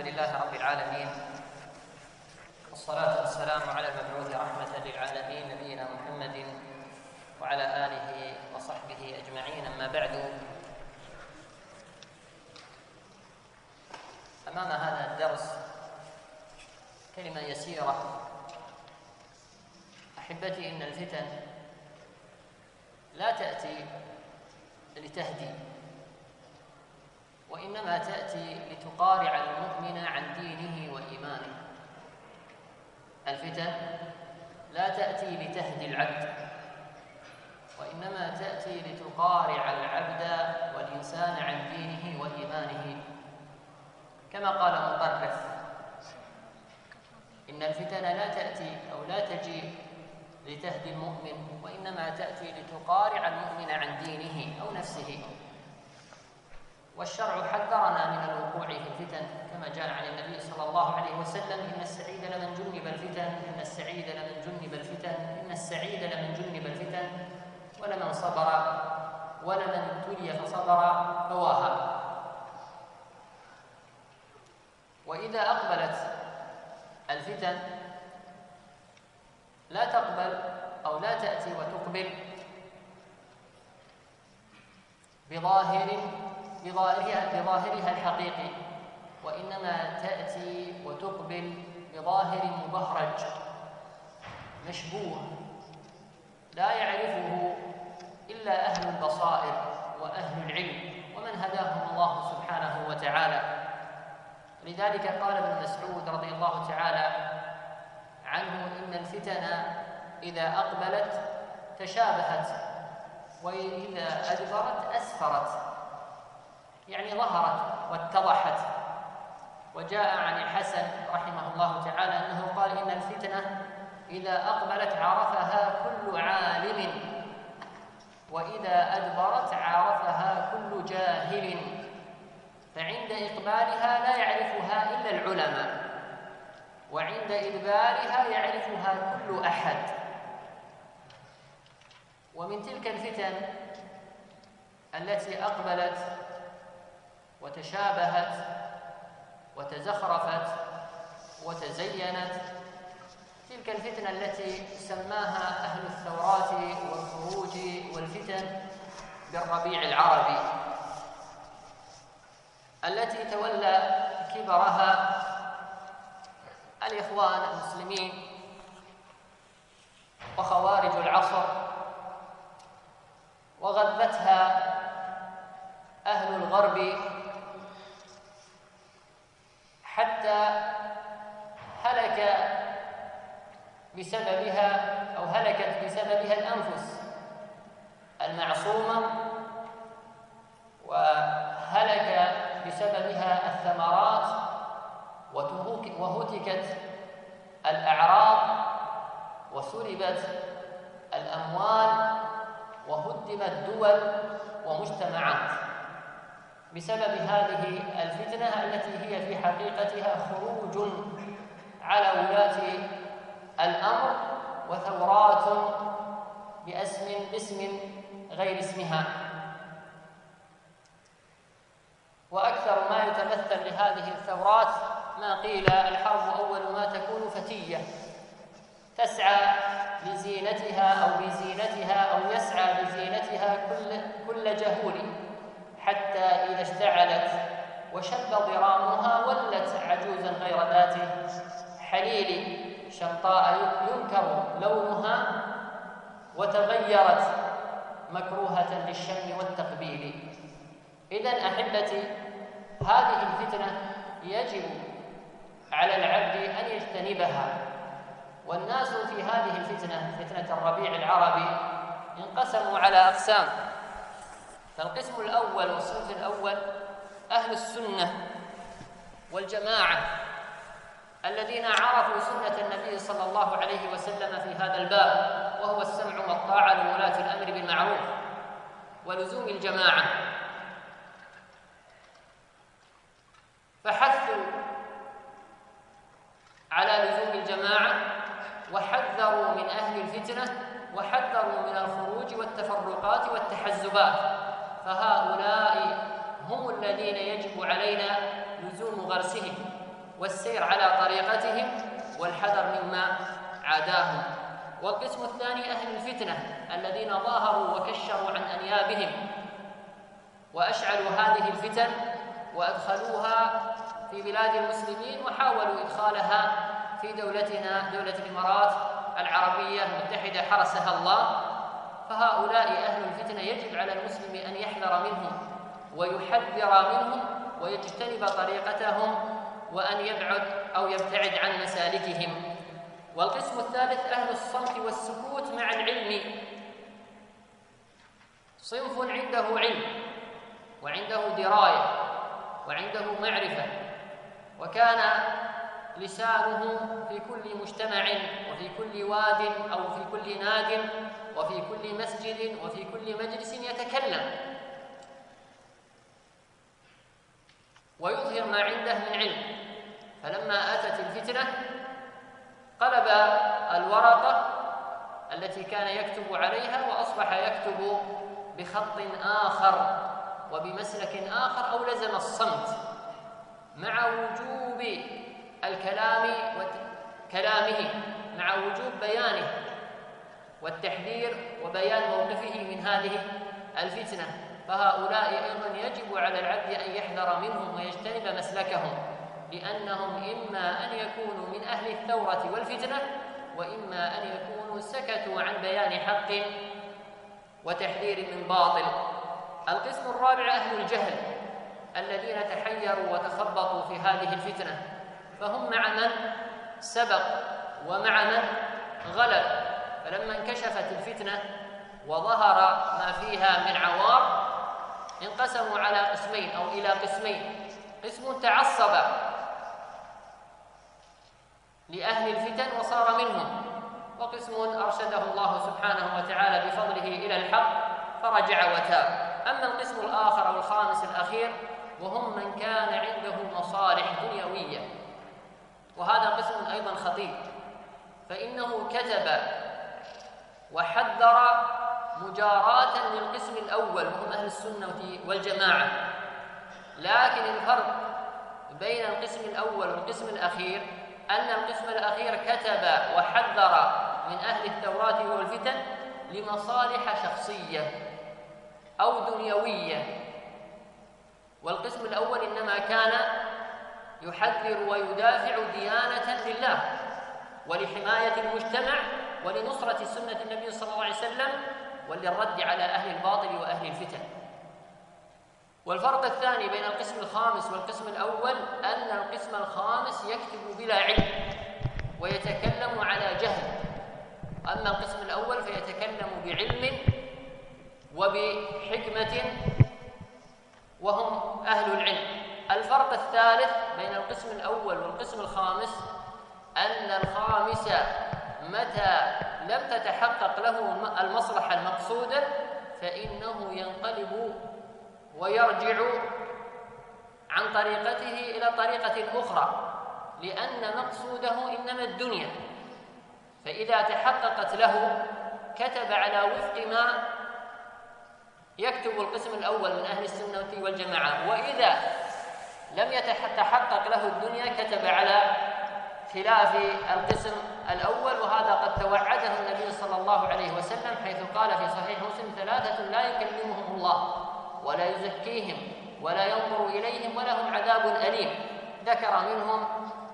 لله رب العالمين. والصلاة والسلام على المبعوث رحمة للعالمين نبينا محمد وعلى آله وصحبه أجمعين. أما بعد أمام هذا الدرس كلمة يسيرة. أحبتي إن الفتن لا تأتي لتهدي وإنما تأتي لتقارع المؤمن عن دينه وإيمانه الفتن لا تأتي لتهدي العبد وإنما تأتي لتقارع العبد والإنسان عن دينه وإيمانه. كما قال مطرف إن الفتن لا تأتي أو لا تجي لتهدي المؤمن وإنما تأتي لتقارع المؤمن عن دينه أو نفسه. والشرع حذرنا من الوقوع في الفتن كما جاء عن النبي صلى الله عليه وسلم إن السعيد لمن جنب الفتن إن السعيد لمن جنب الفتن إن السعيد لمن جنب الفتن. ولمن صبر ولمن ابتلي فصبر فواها. وإذا أقبلت الفتن لا تقبل أو لا تأتي وتقبل بظاهر بظاهرها بظاهرها الحقيقي. وإنما تأتي وتقبل بظاهر مبهرج مشبوه لا يعرفه إلا أهل البصائر وأهل العلم ومن هداهم الله سبحانه وتعالى. لذلك قال ابن مسعود رضي الله تعالى عنه إن الفتن إذا أقبلت تشابهت وإذا أدبرت أسفرت. يعني ظهرت واتضحت. وجاء عن الحسن رحمه الله تعالى أنه قال إن الفتنة إذا أقبلت عرفها كل عالم. وإذا أدبرت عرفها كل جاهل. فعند إقبالها لا يعرفها إلا العلماء. وعند إدبارها يعرفها كل أحد. ومن تلك الفتن التي أقبلت وتشابهت وتزخرفت وتزينت. تلك الفتنة التي سماها أهل الثورات والخروج والفتن بالربيع العربي التي تولى كبرها الإخوان المسلمين وخوارج العصر وغذتها أهل الغرب حتى هلك بسببها أو هلكت بسببها الأنفس المعصومة وهلك بسببها الثمرات وهتكت الأعراض وسلبت الأموال وهدمت دول ومجتمعات. بسبب هذه الفتنة التي هي في حقيقتها خروج على ولاة الأمر وثورات بأسم باسم غير اسمها. وأكثر ما يتمثل لهذه الثورات ما قيل الحرب أول ما تكون فتية. تسعى لزينتها أو بزينتها أو يسعى بزينتها كل كل جهول حتى إذا اشتعلت وشب ضرامها ولت عجوزا غير ذات حليل. شمطاء ينكر لونها وتغيرت مكروهة للشم والتقبيل. إذا أحبتي هذه الفتنة يجب على العبد أن يجتنبها. والناس في هذه الفتنة فتنة الربيع العربي انقسموا على أقسام. فالقسم الأول والصنف الأول أهل السنة والجماعة. الذين عرفوا سنة النبي صلى الله عليه وسلم في هذا الباب وهو السمع والطاعة لولاة الأمر بالمعروف ولزوم الجماعة. فحثوا على لزوم الجماعة وحذروا من أهل الفتنة وحذروا من الخروج والتفرقات والتحزبات. فهؤلاء هم الذين يجب علينا لزوم غرسهم. والسير على طريقتهم والحذر مما عاداهم. والقسم الثاني أهل الفتنة الذين ظاهروا وكشروا عن أنيابهم وأشعلوا هذه الفتن وأدخلوها في بلاد المسلمين وحاولوا إدخالها في دولتنا دولة الإمارات العربية المتحدة حرسها الله. فهؤلاء أهل الفتنة يجب على المسلم أن يحذر منهم ويحذر منهم ويجتنب طريقتهم وأن يبعد أو يبتعد عن مسالكهم. والقسم الثالث أهل الصمت والسكوت مع العلم. صنف عنده علم وعنده دراية وعنده معرفة وكان لسانه في كل مجتمع وفي كل واد أو في كل ناد وفي كل مسجد وفي كل مجلس يتكلم. ويظهر ما عنده من علم فلما أتت الفتنة قلب الورقة التي كان يكتب عليها وأصبح يكتب بخط آخر وبمسلك آخر أو لزم الصمت مع وجوب الكلام وكلامه مع وجوب بيانه والتحذير وبيان موقفه من هذه الفتنة. فهؤلاء أيضا يجب على العبد أن يحذر منهم ويجتنب مسلكهم لأنهم إما أن يكونوا من أهل الثورة والفتنة وإما أن يكونوا سكتوا عن بيان حق وتحذير من باطل. القسم الرابع أهل الجهل الذين تحيروا وتخبطوا في هذه الفتنة. فهم مع من؟ سبق ومع من؟ غلب. فلما انكشفت الفتنة وظهر ما فيها من عوار انقسموا على قسمين أو إلى قسمين. قسم تعصب لأهل الفتن وصار منهم وقسم أرشده الله سبحانه وتعالى بفضله إلى الحق فرجع وتاب. أما القسم الآخر أو الخامس الأخير وهم من كان عنده مصالح دنيوية. وهذا قسم أيضا خطير. فإنه كتب وحذر مجاراة للقسم الأول وهم أهل السنة والجماعة. لكن الفرق بين القسم الأول والقسم الأخير أن القسم الأخير كتب وحذر من أهل التوراة والفتن لمصالح شخصية أو دنيوية. والقسم الأول إنما كان يحذر ويدافع ديانة لله ولحماية المجتمع ولنصرة سنة النبي صلى الله عليه وسلم وللرد على أهل الباطل وأهل الفتن. والفرق الثاني بين القسم الخامس والقسم الأول أن القسم الخامس يكتب بلا علم ويتكلم على جهل. أما القسم الأول فيتكلم بعلم وبحكمة وهم أهل العلم. الفرق الثالث بين القسم الأول والقسم الخامس أن الخامس متى لم تتحقق له المصلحة المقصودة فإنه ينقلب ويرجع عن طريقته إلى طريقة أخرى لأن مقصوده إنما الدنيا. فإذا تحققت له كتب على وفق ما يكتب القسم الأول من أهل السنة والجماعة. وإذا لم يتحقق له الدنيا كتب على خلاف القسم الأول وهذا قد توعده النبي صلى الله عليه وسلم حيث قال في صحيح مسلم ثلاثة لا يكلمهم الله ولا يزكيهم ولا ينظر إليهم ولهم عذاب أليم. ذكر منهم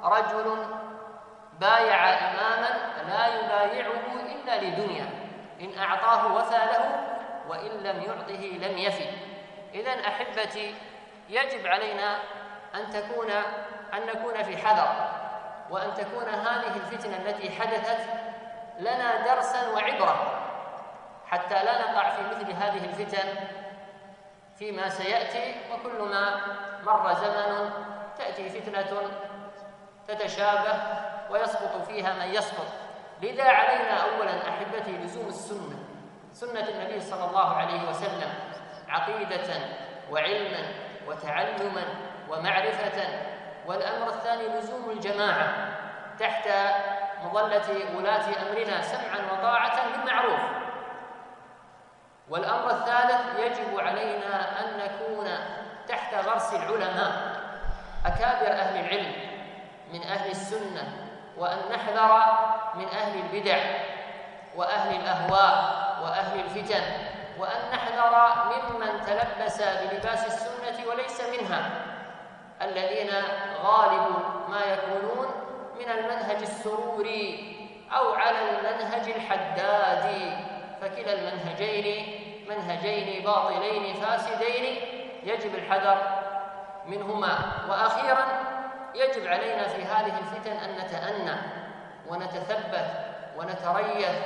رجل بايع إماما لا يبايعه إلا لدنيا إن أعطاه وفى له وإن لم يعطه لم يفي. إذا أحبتي يجب علينا أن تكون أن نكون في حذر وأن تكون هذه الفتنة التي حدثت لنا درسا وعبرة. حتى لا نقع في مثل هذه الفتن فيما سيأتي وكل ما مر زمن تأتي فتنة تتشابه ويسقط فيها من يسقط. لذا علينا أولا أحبتي لزوم السنة سنة النبي صلى الله عليه وسلم عقيدة وعلما وتعلما ومعرفة. والأمر الثاني لزوم الجماعة تحت مظلة ولاة أمرنا سمعا وطاعة بالمعروف والأمر الثالث يجب علينا غرس العلماء. أكابر أهل العلم من أهل السنة وأن نحذر من أهل البدع وأهل الأهواء وأهل الفتن وأن نحذر ممن تلبس بلباس السنة وليس منها. الذين غالب ما يكونون من المنهج السروري أو على المنهج الحدادي فكلا المنهجين منهجين باطلين فاسدين. يجب الحذر منهما. وأخيرا يجب علينا في هذه الفتن أن نتأنى ونتثبت ونتريث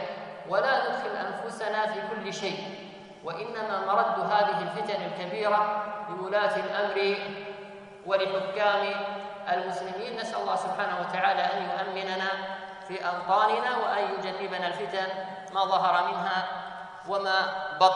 ولا ندخل أنفسنا في كل شيء. وإنما مرد هذه الفتن الكبيرة لولاة الأمر ولحكام المسلمين. نسأل الله سبحانه وتعالى أن يؤمننا في أوطاننا وأن يجنبنا الفتن ما ظهر منها وما بطن